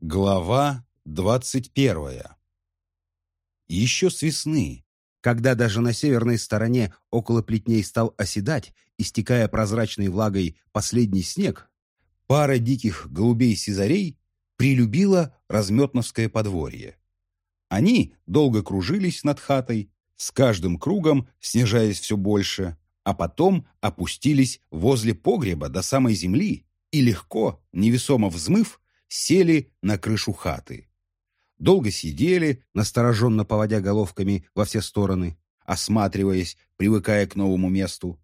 Глава двадцать первая Еще с весны, когда даже на северной стороне около плетней стал оседать, истекая прозрачной влагой последний снег, пара диких голубей-сизарей прилюбила разметновское подворье. Они долго кружились над хатой, с каждым кругом снижаясь все больше, а потом опустились возле погреба до самой земли и легко, невесомо взмыв, сели на крышу хаты. Долго сидели, настороженно поводя головками во все стороны, осматриваясь, привыкая к новому месту.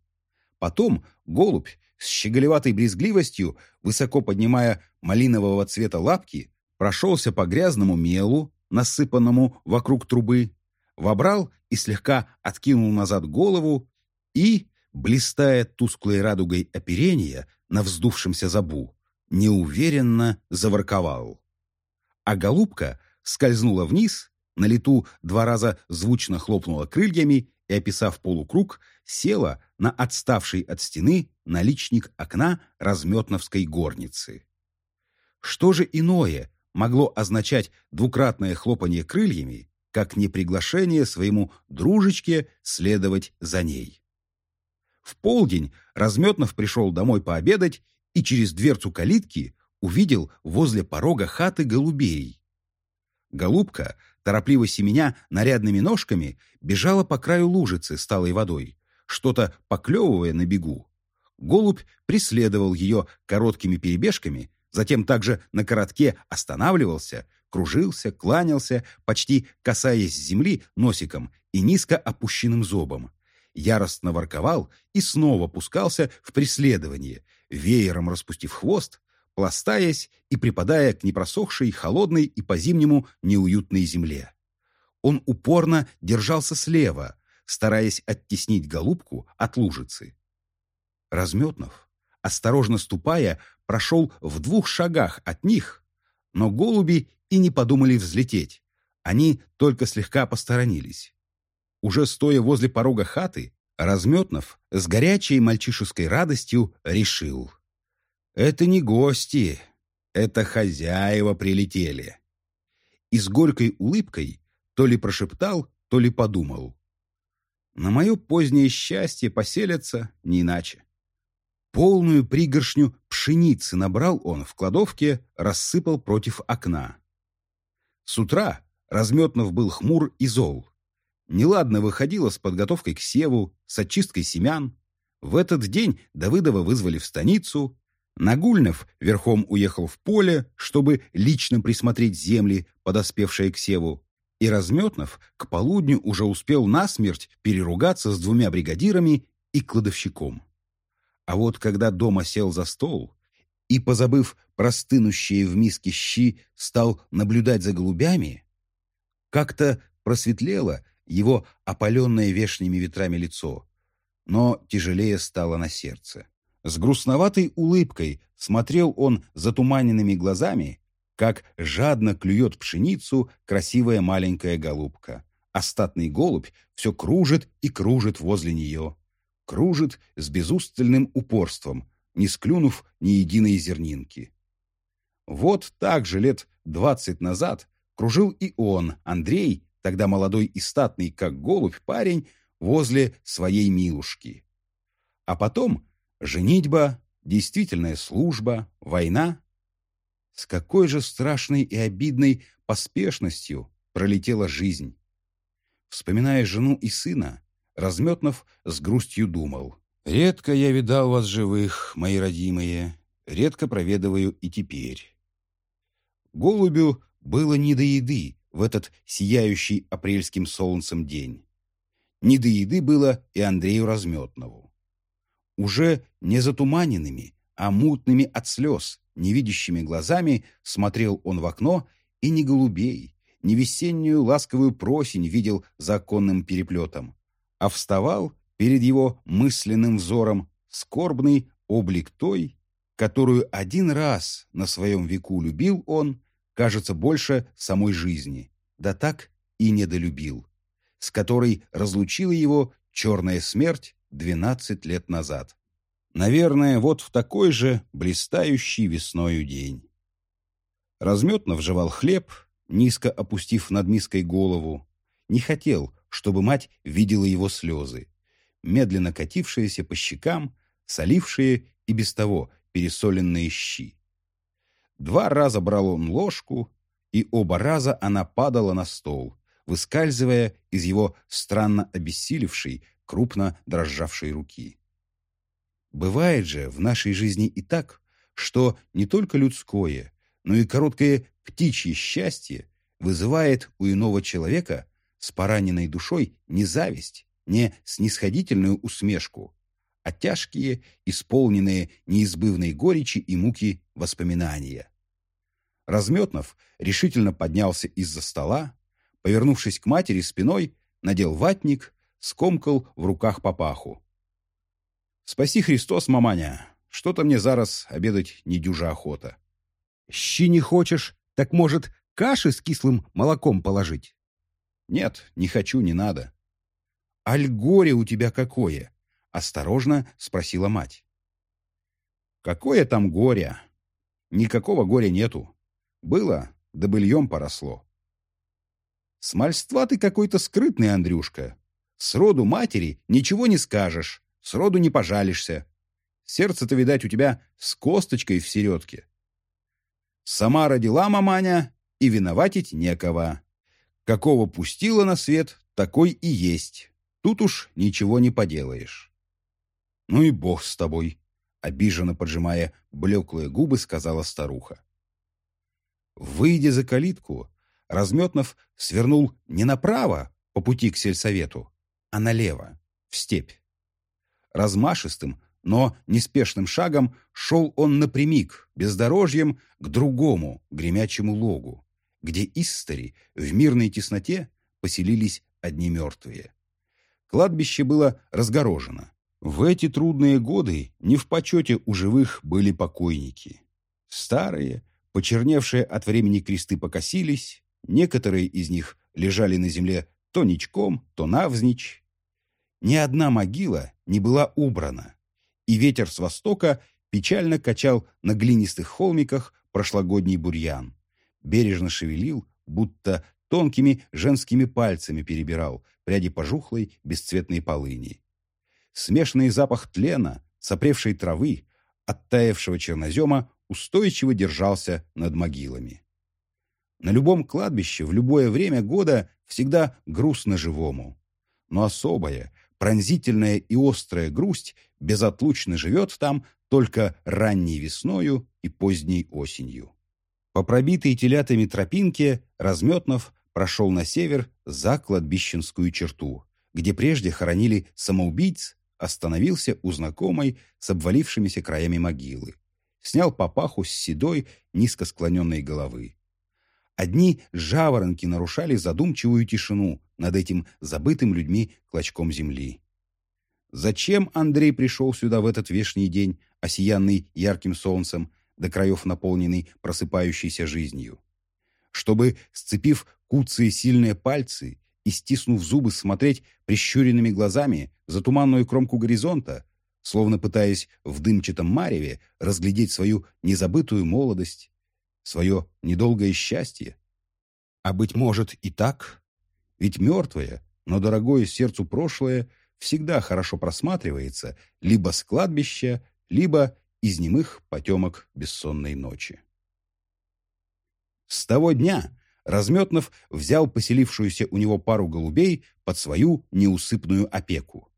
Потом голубь с щеголеватой брезгливостью, высоко поднимая малинового цвета лапки, прошелся по грязному мелу, насыпанному вокруг трубы, вобрал и слегка откинул назад голову и, блистая тусклой радугой оперения на вздувшемся забу, неуверенно заворковал. А голубка скользнула вниз, на лету два раза звучно хлопнула крыльями и, описав полукруг, села на отставший от стены наличник окна разметновской горницы. Что же иное могло означать двукратное хлопанье крыльями, как не приглашение своему дружечке следовать за ней? В полдень Разметнов пришел домой пообедать и через дверцу калитки увидел возле порога хаты голубей. Голубка, торопливо семеня нарядными ножками, бежала по краю лужицы с талой водой, что-то поклевывая на бегу. Голубь преследовал ее короткими перебежками, затем также на коротке останавливался, кружился, кланялся, почти касаясь земли носиком и низко опущенным зобом. Яростно ворковал и снова пускался в преследование, веером распустив хвост, пластаясь и припадая к непросохшей, холодной и по-зимнему неуютной земле. Он упорно держался слева, стараясь оттеснить голубку от лужицы. Разметнов, осторожно ступая, прошел в двух шагах от них, но голуби и не подумали взлететь. Они только слегка посторонились. Уже стоя возле порога хаты, Разметнов с горячей мальчишеской радостью решил. «Это не гости, это хозяева прилетели». И с горькой улыбкой то ли прошептал, то ли подумал. На мое позднее счастье поселятся не иначе. Полную пригоршню пшеницы набрал он в кладовке, рассыпал против окна. С утра Разметнов был хмур и зол. Неладно выходило с подготовкой к севу, с очисткой семян. В этот день Давыдова вызвали в станицу. Нагульнов верхом уехал в поле, чтобы лично присмотреть земли, подоспевшие к севу и Разметнов к полудню уже успел насмерть переругаться с двумя бригадирами и кладовщиком. А вот когда дома сел за стол и, позабыв простынущие в миске щи, стал наблюдать за голубями, как-то просветлело его опаленное вешними ветрами лицо, но тяжелее стало на сердце. С грустноватой улыбкой смотрел он затуманенными глазами как жадно клюет пшеницу красивая маленькая голубка. Остатный голубь все кружит и кружит возле нее. Кружит с безустальным упорством, не склюнув ни единой зернинки. Вот так же лет двадцать назад кружил и он, Андрей, тогда молодой и статный, как голубь, парень, возле своей милушки. А потом женитьба, действительная служба, война с какой же страшной и обидной поспешностью пролетела жизнь. Вспоминая жену и сына, Разметнов с грустью думал. «Редко я видал вас живых, мои родимые, редко проведываю и теперь». Голубю было не до еды в этот сияющий апрельским солнцем день. Не до еды было и Андрею Разметнову. Уже не затуманенными, а мутными от слез, Невидящими глазами смотрел он в окно и не голубей, не весеннюю ласковую просень видел за оконным переплетом, а вставал перед его мысленным взором скорбный облик той, которую один раз на своем веку любил он, кажется, больше самой жизни, да так и недолюбил, с которой разлучила его черная смерть двенадцать лет назад. Наверное, вот в такой же блистающий весною день. Разметно вживал хлеб, низко опустив над миской голову. Не хотел, чтобы мать видела его слезы, медленно катившиеся по щекам, солившие и без того пересоленные щи. Два раза брал он ложку, и оба раза она падала на стол, выскальзывая из его странно обессилевшей, крупно дрожавшей руки. Бывает же в нашей жизни и так, что не только людское, но и короткое птичье счастье вызывает у иного человека с пораненной душой не зависть, не снисходительную усмешку, а тяжкие, исполненные неизбывной горечи и муки воспоминания. Разметнов решительно поднялся из-за стола, повернувшись к матери спиной, надел ватник, скомкал в руках папаху. «Спаси Христос, маманя! Что-то мне зараз обедать не дюжа охота». «Щи не хочешь? Так, может, каши с кислым молоком положить?» «Нет, не хочу, не надо». «Аль горе у тебя какое?» — осторожно спросила мать. «Какое там горе? Никакого горя нету. Было, да быльем поросло». «Смальства ты какой-то скрытный, Андрюшка. Сроду матери ничего не скажешь, сроду не пожалишься. Сердце-то, видать, у тебя с косточкой в середке. Сама родила маманя, и виноватить некого. Какого пустила на свет, такой и есть. Тут уж ничего не поделаешь. Ну и бог с тобой, обиженно поджимая блеклые губы, сказала старуха. Выйдя за калитку, Разметнов свернул не направо по пути к сельсовету, а налево, в степь. Размашистым, но неспешным шагом шел он напрямик, бездорожьем, к другому гремячему логу, где истори в мирной тесноте поселились одни мертвые. Кладбище было разгорожено. В эти трудные годы не в почете у живых были покойники. Старые, почерневшие от времени кресты покосились, некоторые из них лежали на земле то ничком, то навзничь. Ни одна могила не была убрана, и ветер с востока печально качал на глинистых холмиках прошлогодний бурьян. Бережно шевелил, будто тонкими женскими пальцами перебирал пряди пожухлой бесцветной полыни. Смешанный запах тлена, сопревшей травы, оттаившего чернозема устойчиво держался над могилами. На любом кладбище в любое время года всегда грустно живому. Но особая, пронзительная и острая грусть безотлучно живет там только ранней весною и поздней осенью. По пробитой телятами тропинке Разметнов прошел на север за кладбищенскую черту, где прежде хоронили самоубийц, остановился у знакомой с обвалившимися краями могилы. Снял папаху с седой, низко склоненной головы. Одни жаворонки нарушали задумчивую тишину над этим забытым людьми клочком земли. Зачем Андрей пришел сюда в этот вешний день, осиянный ярким солнцем, до краев наполненный просыпающейся жизнью? Чтобы, сцепив куцые сильные пальцы и стиснув зубы, смотреть прищуренными глазами за туманную кромку горизонта, словно пытаясь в дымчатом мареве разглядеть свою незабытую молодость, свое недолгое счастье? А быть может и так? Ведь мертвое, но дорогое сердцу прошлое всегда хорошо просматривается либо с кладбища, либо из немых потемок бессонной ночи. С того дня Разметнов взял поселившуюся у него пару голубей под свою неусыпную опеку.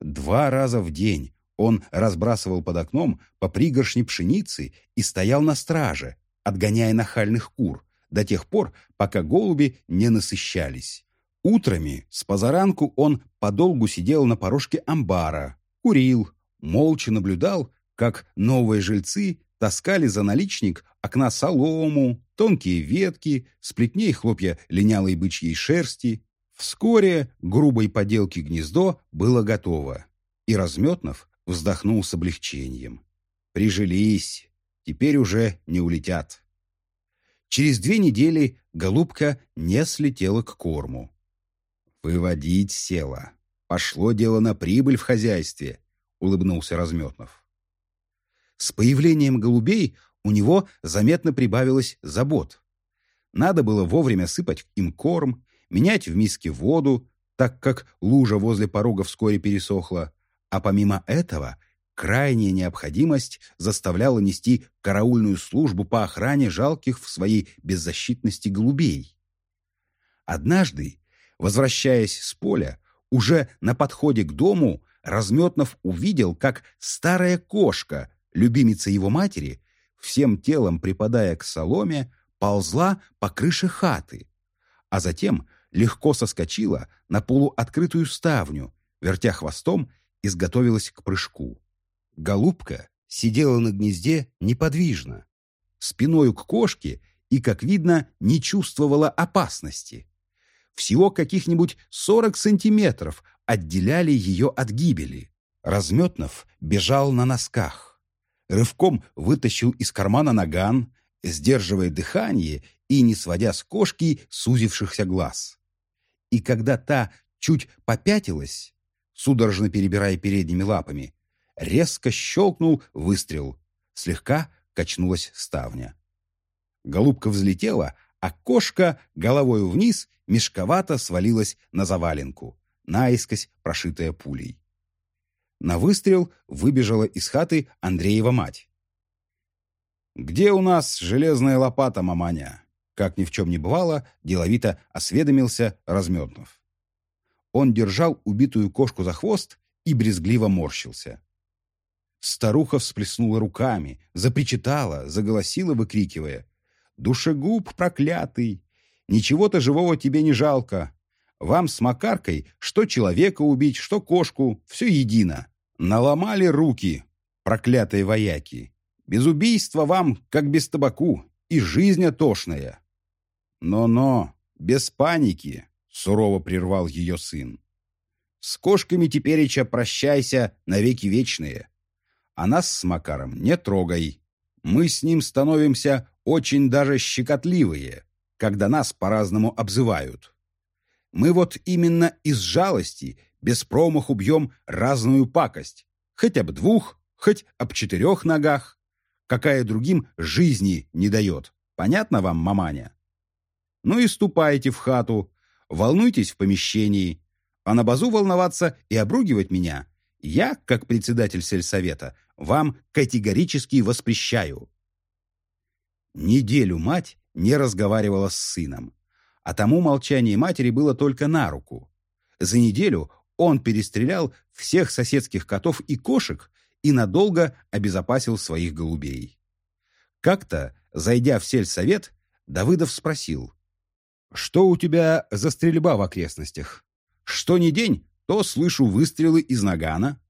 Два раза в день он разбрасывал под окном по пригоршне пшеницы и стоял на страже, отгоняя нахальных кур, до тех пор, пока голуби не насыщались. Утрами с позаранку он подолгу сидел на порожке амбара, курил, молча наблюдал, как новые жильцы таскали за наличник окна солому, тонкие ветки, сплетней хлопья линялой бычьей шерсти. Вскоре грубой поделки гнездо было готово, и Разметнов вздохнул с облегчением. Прижились, теперь уже не улетят. Через две недели голубка не слетела к корму. «Выводить села. Пошло дело на прибыль в хозяйстве», — улыбнулся Разметнов. С появлением голубей у него заметно прибавилось забот. Надо было вовремя сыпать им корм, менять в миске воду, так как лужа возле порога вскоре пересохла, а помимо этого крайняя необходимость заставляла нести караульную службу по охране жалких в своей беззащитности голубей. Однажды, возвращаясь с поля, уже на подходе к дому Разметнов увидел, как старая кошка, любимица его матери, всем телом припадая к соломе, ползла по крыше хаты, а затем легко соскочила на полуоткрытую ставню, вертя хвостом, изготовилась к прыжку. Голубка сидела на гнезде неподвижно, спиною к кошке и, как видно, не чувствовала опасности. Всего каких-нибудь сорок сантиметров отделяли ее от гибели. Разметнов бежал на носках. Рывком вытащил из кармана наган, сдерживая дыхание и не сводя с кошки сузившихся глаз. И когда та чуть попятилась, судорожно перебирая передними лапами, резко щелкнул выстрел, слегка качнулась ставня. Голубка взлетела, а кошка головою вниз мешковато свалилась на заваленку, наискось прошитая пулей. На выстрел выбежала из хаты Андреева мать. «Где у нас железная лопата, маманя?» Как ни в чем не бывало, деловито осведомился Разметнов. Он держал убитую кошку за хвост и брезгливо морщился. Старуха всплеснула руками, запричитала, заголосила, выкрикивая. «Душегуб проклятый! Ничего-то живого тебе не жалко. Вам с Макаркой что человека убить, что кошку, все едино. Наломали руки, проклятые вояки. Без убийства вам, как без табаку, и жизнь отошная». «Но-но, без паники», — сурово прервал ее сын. «С кошками тепереча прощайся навеки вечные а нас с Макаром не трогай. Мы с ним становимся очень даже щекотливые, когда нас по-разному обзывают. Мы вот именно из жалости без промаху бьем разную пакость, хоть об двух, хоть об четырех ногах, какая другим жизни не дает. Понятно вам, маманя? Ну и ступайте в хату, волнуйтесь в помещении, а на базу волноваться и обругивать меня я, как председатель сельсовета, вам категорически воспрещаю. Неделю мать не разговаривала с сыном, а тому молчание матери было только на руку. За неделю он перестрелял всех соседских котов и кошек и надолго обезопасил своих голубей. Как-то, зайдя в сельсовет, Давыдов спросил, «Что у тебя за стрельба в окрестностях? Что ни день, то слышу выстрелы из нагана.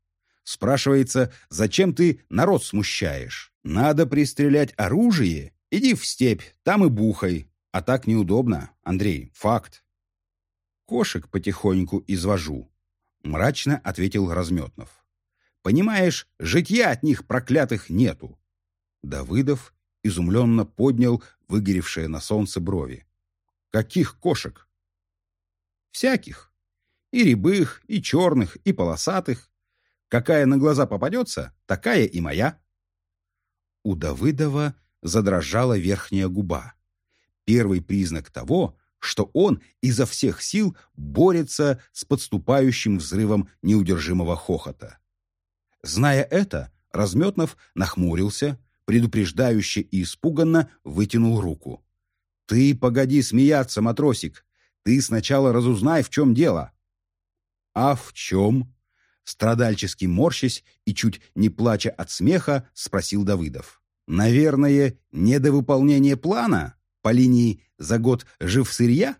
Спрашивается, зачем ты народ смущаешь? Надо пристрелять оружие? Иди в степь, там и бухай. А так неудобно, Андрей, факт. Кошек потихоньку извожу, мрачно ответил Разметнов. Понимаешь, житья от них проклятых нету. Давыдов изумленно поднял выгоревшие на солнце брови. Каких кошек? Всяких. И рябых, и черных, и полосатых. Какая на глаза попадется, такая и моя. У Давыдова задрожала верхняя губа. Первый признак того, что он изо всех сил борется с подступающим взрывом неудержимого хохота. Зная это, Разметнов нахмурился, предупреждающе и испуганно вытянул руку. «Ты погоди смеяться, матросик. Ты сначала разузнай, в чем дело». «А в чем?» Страдальчески морщась и чуть не плача от смеха, спросил Давыдов. «Наверное, недовыполнение плана по линии «за год жив сырья»?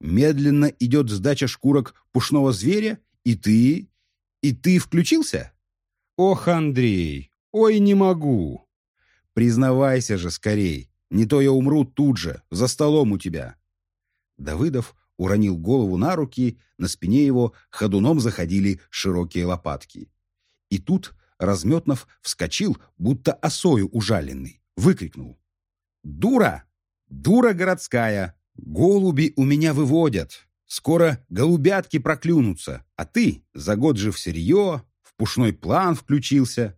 Медленно идет сдача шкурок пушного зверя, и ты... и ты включился?» «Ох, Андрей, ой, не могу!» «Признавайся же скорей, не то я умру тут же, за столом у тебя». Давыдов уронил голову на руки, на спине его ходуном заходили широкие лопатки. И тут Разметнов вскочил, будто осою ужаленный, выкрикнул. «Дура! Дура городская! Голуби у меня выводят! Скоро голубятки проклюнутся, а ты за год же в сырье, в пушной план включился.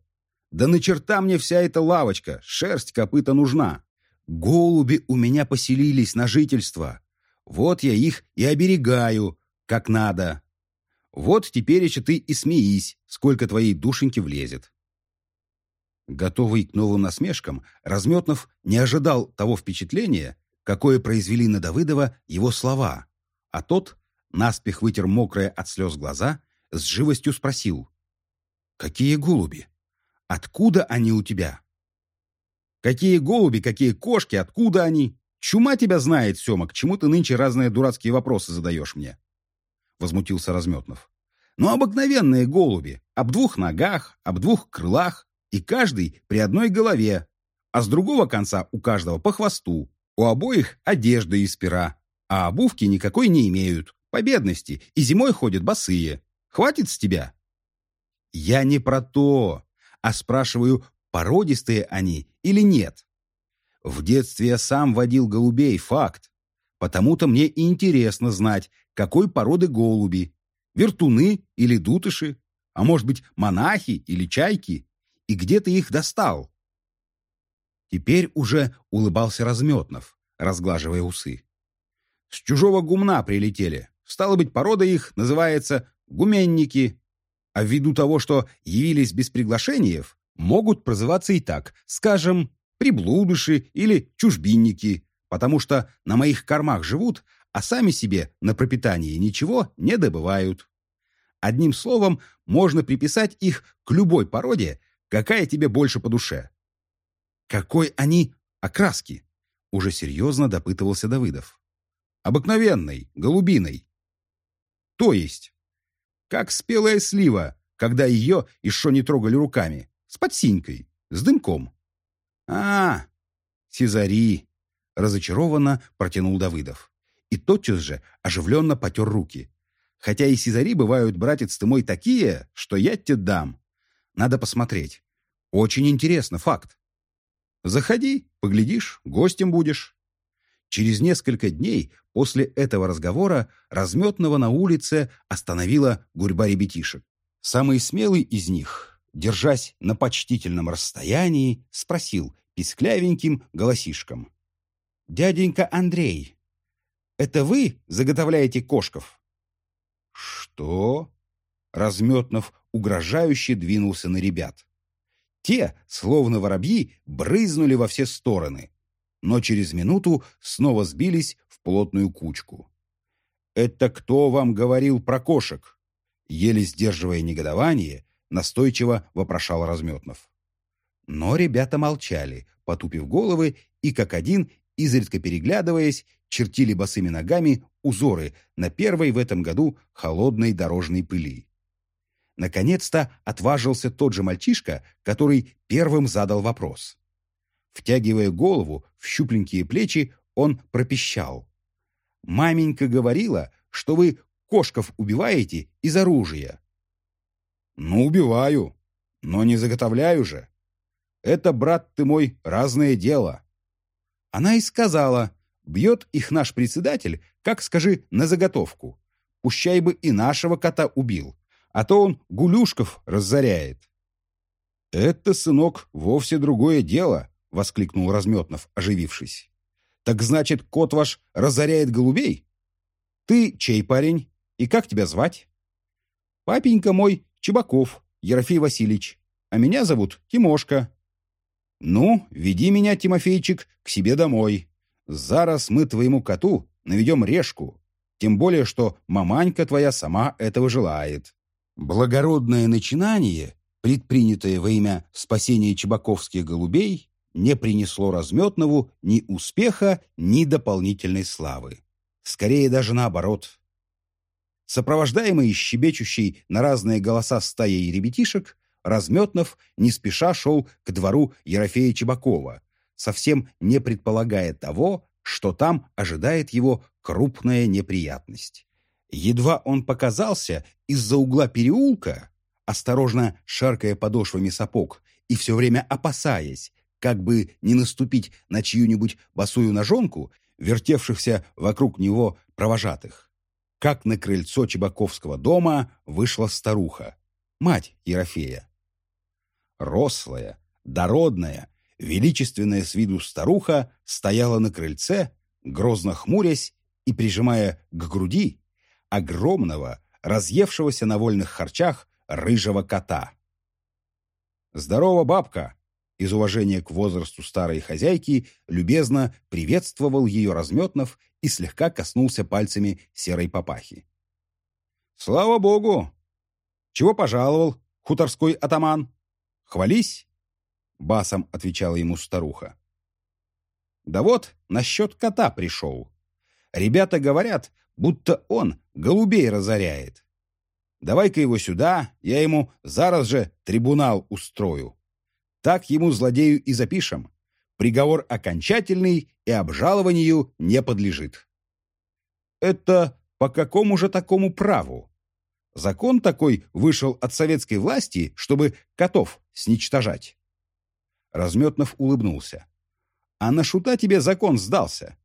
Да на черта мне вся эта лавочка, шерсть копыта нужна. Голуби у меня поселились на жительство. Вот я их и оберегаю, как надо. Вот теперь еще ты и смеись, сколько твоей душеньки влезет. Готовый к новым насмешкам, Разметнов не ожидал того впечатления, какое произвели на Давыдова его слова, а тот наспех вытер мокрые от слез глаза, с живостью спросил. «Какие голуби? Откуда они у тебя?» «Какие голуби, какие кошки, откуда они? Чума тебя знает, Сема, к чему ты нынче разные дурацкие вопросы задаешь мне?» Возмутился Разметнов. «Ну, обыкновенные голуби, об двух ногах, об двух крылах, и каждый при одной голове, а с другого конца у каждого по хвосту, у обоих одежда из пера, а обувки никакой не имеют, по бедности, и зимой ходят босые. Хватит с тебя? Я не про то, а спрашиваю, породистые они или нет. В детстве я сам водил голубей, факт. Потому-то мне интересно знать, какой породы голуби. Вертуны или дутыши, а может быть монахи или чайки. И где ты их достал? Теперь уже улыбался Разметнов, разглаживая усы. С чужого гумна прилетели. Стало быть, порода их называется гуменники. А ввиду того, что явились без приглашениев, могут прозываться и так, скажем, приблудыши или чужбинники, потому что на моих кормах живут, а сами себе на пропитание ничего не добывают. Одним словом, можно приписать их к любой породе, какая тебе больше по душе. Какой они окраски? Уже серьезно допытывался Давыдов. Обыкновенной, голубиной. То есть, как спелая слива, когда ее еще не трогали руками, с подсинькой, с дымком. А, Сезари, разочарованно протянул Давыдов. И тотчас же оживленно потер руки. Хотя и Сезари бывают, братец ты мой, такие, что я тебе дам. Надо посмотреть. Очень интересно, факт. Заходи, поглядишь, гостем будешь. Через несколько дней после этого разговора разметного на улице остановила гурьба ребятишек. Самый смелый из них, держась на почтительном расстоянии, спросил писклявеньким голосишком. «Дяденька Андрей, это вы заготовляете кошков?» «Что?» Разметнов угрожающе двинулся на ребят. Те, словно воробьи, брызнули во все стороны, но через минуту снова сбились в плотную кучку. «Это кто вам говорил про кошек?» Еле сдерживая негодование, настойчиво вопрошал Разметнов. Но ребята молчали, потупив головы и, как один, изредка переглядываясь, чертили босыми ногами узоры на первой в этом году холодной дорожной пыли. Наконец-то отважился тот же мальчишка, который первым задал вопрос. Втягивая голову в щупленькие плечи, он пропищал. «Маменька говорила, что вы кошков убиваете из оружия». «Ну, убиваю, но не заготовляю же. Это, брат ты мой, разное дело». Она и сказала, бьет их наш председатель, как, скажи, на заготовку. Пущай бы и нашего кота убил, а то он гулюшков разоряет. «Это, сынок, вовсе другое дело», — воскликнул Разметнов, оживившись. «Так значит, кот ваш разоряет голубей? Ты чей парень? И как тебя звать?» «Папенька мой Чебаков, Ерофей Васильевич, а меня зовут Тимошка». «Ну, веди меня, Тимофейчик, к себе домой. Зараз мы твоему коту наведем решку, тем более, что маманька твоя сама этого желает». Благородное начинание, предпринятое во имя спасения чебаковских голубей, не принесло Разметнову ни успеха, ни дополнительной славы. Скорее даже наоборот. Сопровождаемый щебечущей на разные голоса стаей ребятишек, Разметнов не спеша шел к двору Ерофея Чебакова, совсем не предполагая того, что там ожидает его крупная неприятность. Едва он показался из-за угла переулка, осторожно шаркая подошвами сапог и все время опасаясь, как бы не наступить на чью-нибудь босую ножонку, вертевшихся вокруг него провожатых. Как на крыльцо Чебаковского дома вышла старуха, мать Ерофея. Рослая, дородная, величественная с виду старуха стояла на крыльце, грозно хмурясь и прижимая к груди огромного, разъевшегося на вольных харчах рыжего кота. «Здорово, бабка!» Из уважения к возрасту старой хозяйки любезно приветствовал ее разметнов и слегка коснулся пальцами серой папахи. «Слава богу! Чего пожаловал, хуторской атаман? Хвались?» Басом отвечала ему старуха. «Да вот, насчет кота пришел. Ребята говорят, будто он голубей разоряет. Давай-ка его сюда, я ему зараз же трибунал устрою. Так ему, злодею, и запишем. Приговор окончательный и обжалованию не подлежит. Это по какому же такому праву? Закон такой вышел от советской власти, чтобы котов сничтожать. Разметнов улыбнулся. А на шута тебе закон сдался.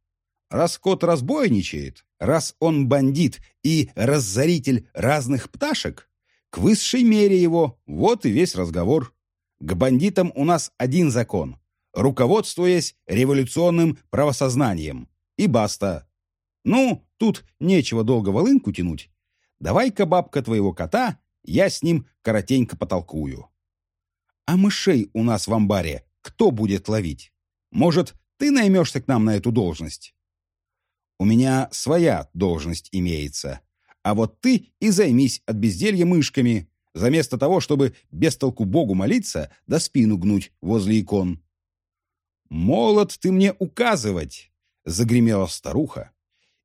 Раз кот разбойничает, раз он бандит и разоритель разных пташек, к высшей мере его, вот и весь разговор. К бандитам у нас один закон, руководствуясь революционным правосознанием. И баста. Ну, тут нечего долго волынку тянуть. Давай-ка, бабка твоего кота, я с ним коротенько потолкую. А мышей у нас в амбаре кто будет ловить? Может, ты наймешься к нам на эту должность? У меня своя должность имеется. А вот ты и займись от безделья мышками, заместо того, чтобы без толку Богу молиться да спину гнуть возле икон. «Молод ты мне указывать!» — загремела старуха.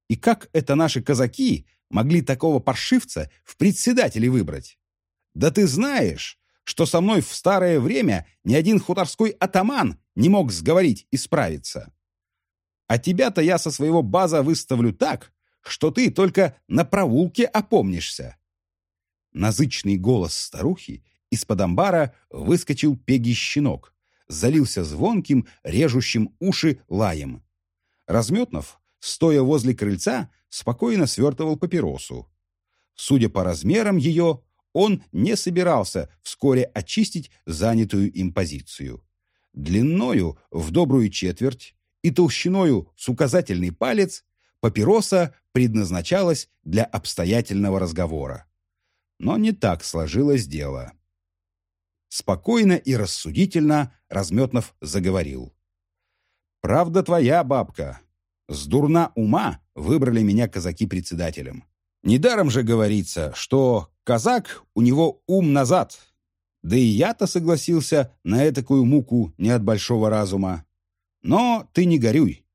«И как это наши казаки могли такого паршивца в председатели выбрать? Да ты знаешь, что со мной в старое время ни один хуторской атаман не мог сговорить и справиться. А тебя-то я со своего база выставлю так, что ты только на проулке опомнишься. Назычный голос старухи из-под амбара выскочил пеги-щенок, залился звонким, режущим уши лаем. Разметнов, стоя возле крыльца, спокойно свертывал папиросу. Судя по размерам ее, он не собирался вскоре очистить занятую им позицию. Длиною в добрую четверть, и толщиною с указательный палец папироса предназначалась для обстоятельного разговора. Но не так сложилось дело. Спокойно и рассудительно Разметнов заговорил. «Правда твоя, бабка. С дурна ума выбрали меня казаки председателем. Недаром же говорится, что казак у него ум назад. Да и я-то согласился на этакую муку не от большого разума. Но ты не горюй.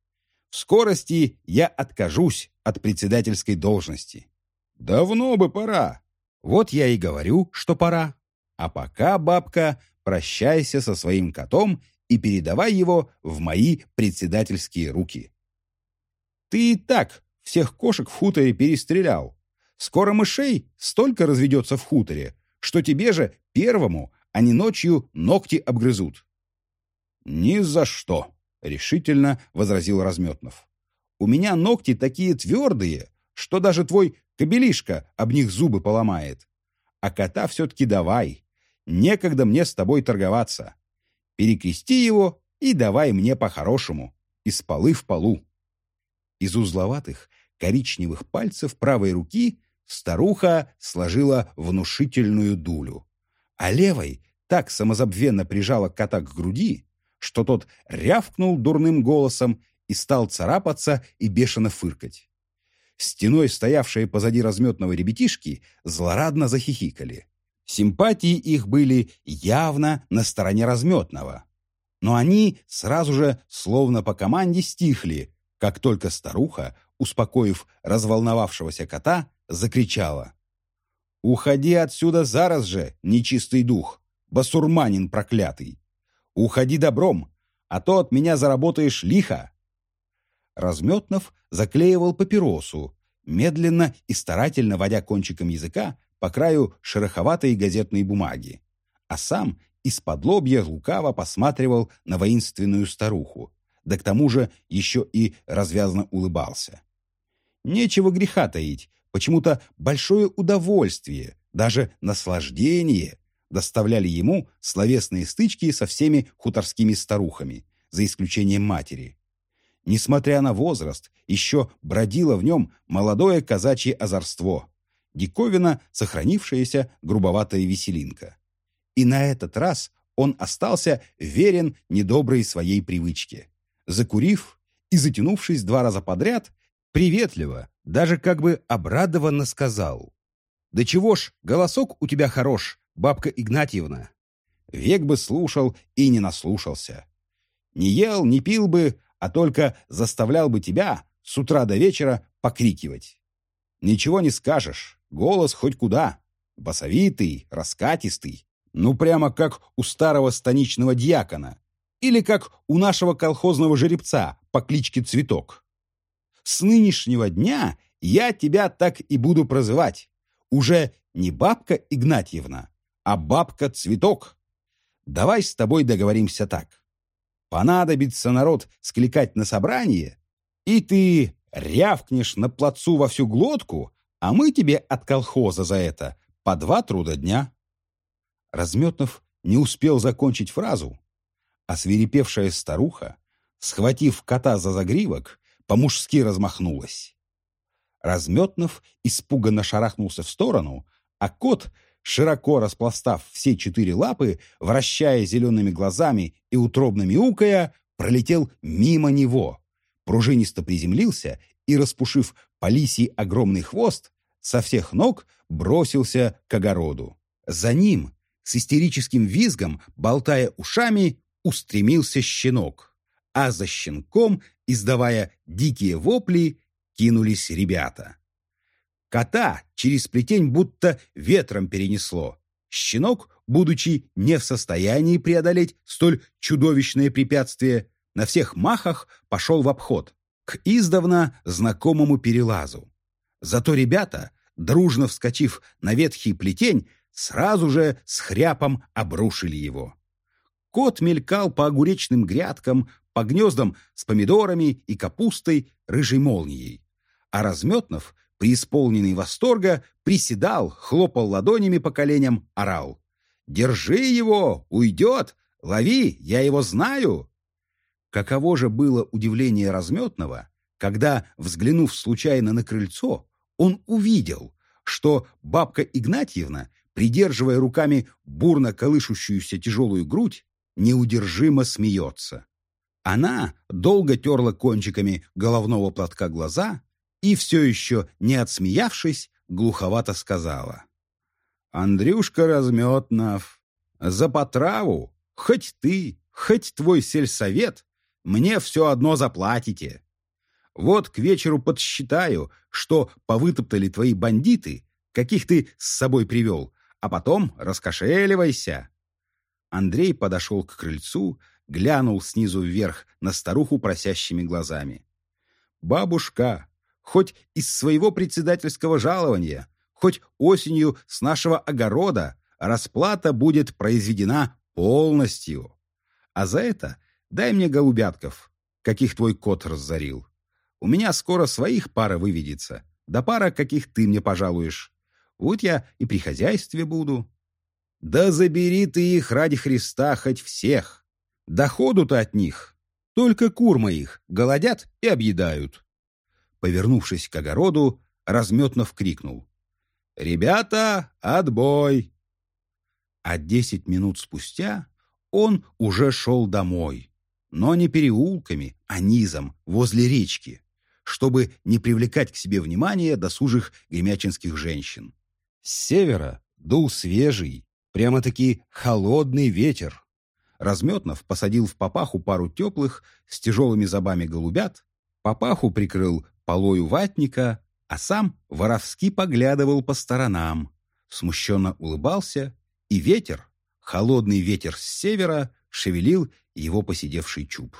В скорости я откажусь от председательской должности. Давно бы пора. Вот я и говорю, что пора. А пока, бабка, прощайся со своим котом и передавай его в мои председательские руки. Ты и так всех кошек в хуторе перестрелял. Скоро мышей столько разведется в хуторе, что тебе же первому они ночью ногти обгрызут. Ни за что. — решительно возразил Разметнов. «У меня ногти такие твердые, что даже твой кобелишка об них зубы поломает. А кота все-таки давай. Некогда мне с тобой торговаться. Перекрести его и давай мне по-хорошему, из полы в полу». Из узловатых коричневых пальцев правой руки старуха сложила внушительную дулю, а левой так самозабвенно прижала кота к груди, что тот рявкнул дурным голосом и стал царапаться и бешено фыркать. Стеной стоявшие позади разметного ребятишки злорадно захихикали. Симпатии их были явно на стороне разметного. Но они сразу же, словно по команде, стихли, как только старуха, успокоив разволновавшегося кота, закричала. «Уходи отсюда зараз же, нечистый дух, басурманин проклятый! Уходи добром, а то от меня заработаешь лихо. Разметнов заклеивал папиросу, медленно и старательно водя кончиком языка по краю шероховатой газетной бумаги, а сам из-под лобья лукаво посматривал на воинственную старуху, да к тому же еще и развязно улыбался. Нечего греха таить, почему-то большое удовольствие, даже наслаждение доставляли ему словесные стычки со всеми хуторскими старухами, за исключением матери. Несмотря на возраст, еще бродило в нем молодое казачье озорство, диковина, сохранившаяся грубоватая веселинка. И на этот раз он остался верен недоброй своей привычке. Закурив и затянувшись два раза подряд, приветливо, даже как бы обрадованно сказал. «Да чего ж, голосок у тебя хорош, бабка Игнатьевна!» Век бы слушал и не наслушался. Не ел, не пил бы, а только заставлял бы тебя с утра до вечера покрикивать. Ничего не скажешь, голос хоть куда. Басовитый, раскатистый. Ну, прямо как у старого станичного дьякона. Или как у нашего колхозного жеребца по кличке Цветок. С нынешнего дня я тебя так и буду прозывать. Уже не бабка Игнатьевна, а бабка Цветок. Давай с тобой договоримся так. Понадобится народ скликать на собрание, и ты рявкнешь на плацу во всю глотку, а мы тебе от колхоза за это по два труда дня. Разметнов не успел закончить фразу, а свирепевшая старуха, схватив кота за загривок, по-мужски размахнулась. Разметнов испуганно шарахнулся в сторону, а кот, широко распластав все четыре лапы, вращая зелеными глазами и утробно мяукая, пролетел мимо него, пружинисто приземлился и, распушив по лисий огромный хвост, со всех ног бросился к огороду. За ним, с истерическим визгом, болтая ушами, устремился щенок, а за щенком, издавая дикие вопли, кинулись ребята. Кота через плетень будто ветром перенесло. Щенок, будучи не в состоянии преодолеть столь чудовищное препятствие, на всех махах пошел в обход, к издавна знакомому перелазу. Зато ребята, дружно вскочив на ветхий плетень, сразу же с хряпом обрушили его. Кот мелькал по огуречным грядкам, по гнездам с помидорами и капустой рыжей молнией. А Разметнов, преисполненный восторга, приседал, хлопал ладонями по коленям, орал. «Держи его! Уйдет! Лови! Я его знаю!» Каково же было удивление Разметного, когда, взглянув случайно на крыльцо, он увидел, что бабка Игнатьевна, придерживая руками бурно колышущуюся тяжелую грудь, неудержимо смеется. Она долго терла кончиками головного платка глаза и, все еще не отсмеявшись, глуховато сказала. «Андрюшка Разметнов, за потраву, хоть ты, хоть твой сельсовет, мне все одно заплатите. Вот к вечеру подсчитаю, что повытоптали твои бандиты, каких ты с собой привел, а потом раскошеливайся». Андрей подошел к крыльцу, глянул снизу вверх на старуху просящими глазами. «Бабушка, хоть из своего председательского жалования, хоть осенью с нашего огорода расплата будет произведена полностью. А за это дай мне голубятков, каких твой кот разорил. У меня скоро своих пара выведется, да пара, каких ты мне пожалуешь. Вот я и при хозяйстве буду. Да забери ты их ради Христа хоть всех. Доходу-то от них. Только кур моих голодят и объедают. Повернувшись к огороду, Разметнов крикнул. «Ребята, отбой!» А десять минут спустя он уже шел домой, но не переулками, а низом, возле речки, чтобы не привлекать к себе внимание досужих гремячинских женщин. С севера дул свежий, прямо-таки холодный ветер. Разметнов посадил в папаху пару теплых с тяжелыми зубами голубят, папаху прикрыл полою ватника, а сам воровски поглядывал по сторонам, смущенно улыбался, и ветер, холодный ветер с севера, шевелил его посидевший чуб.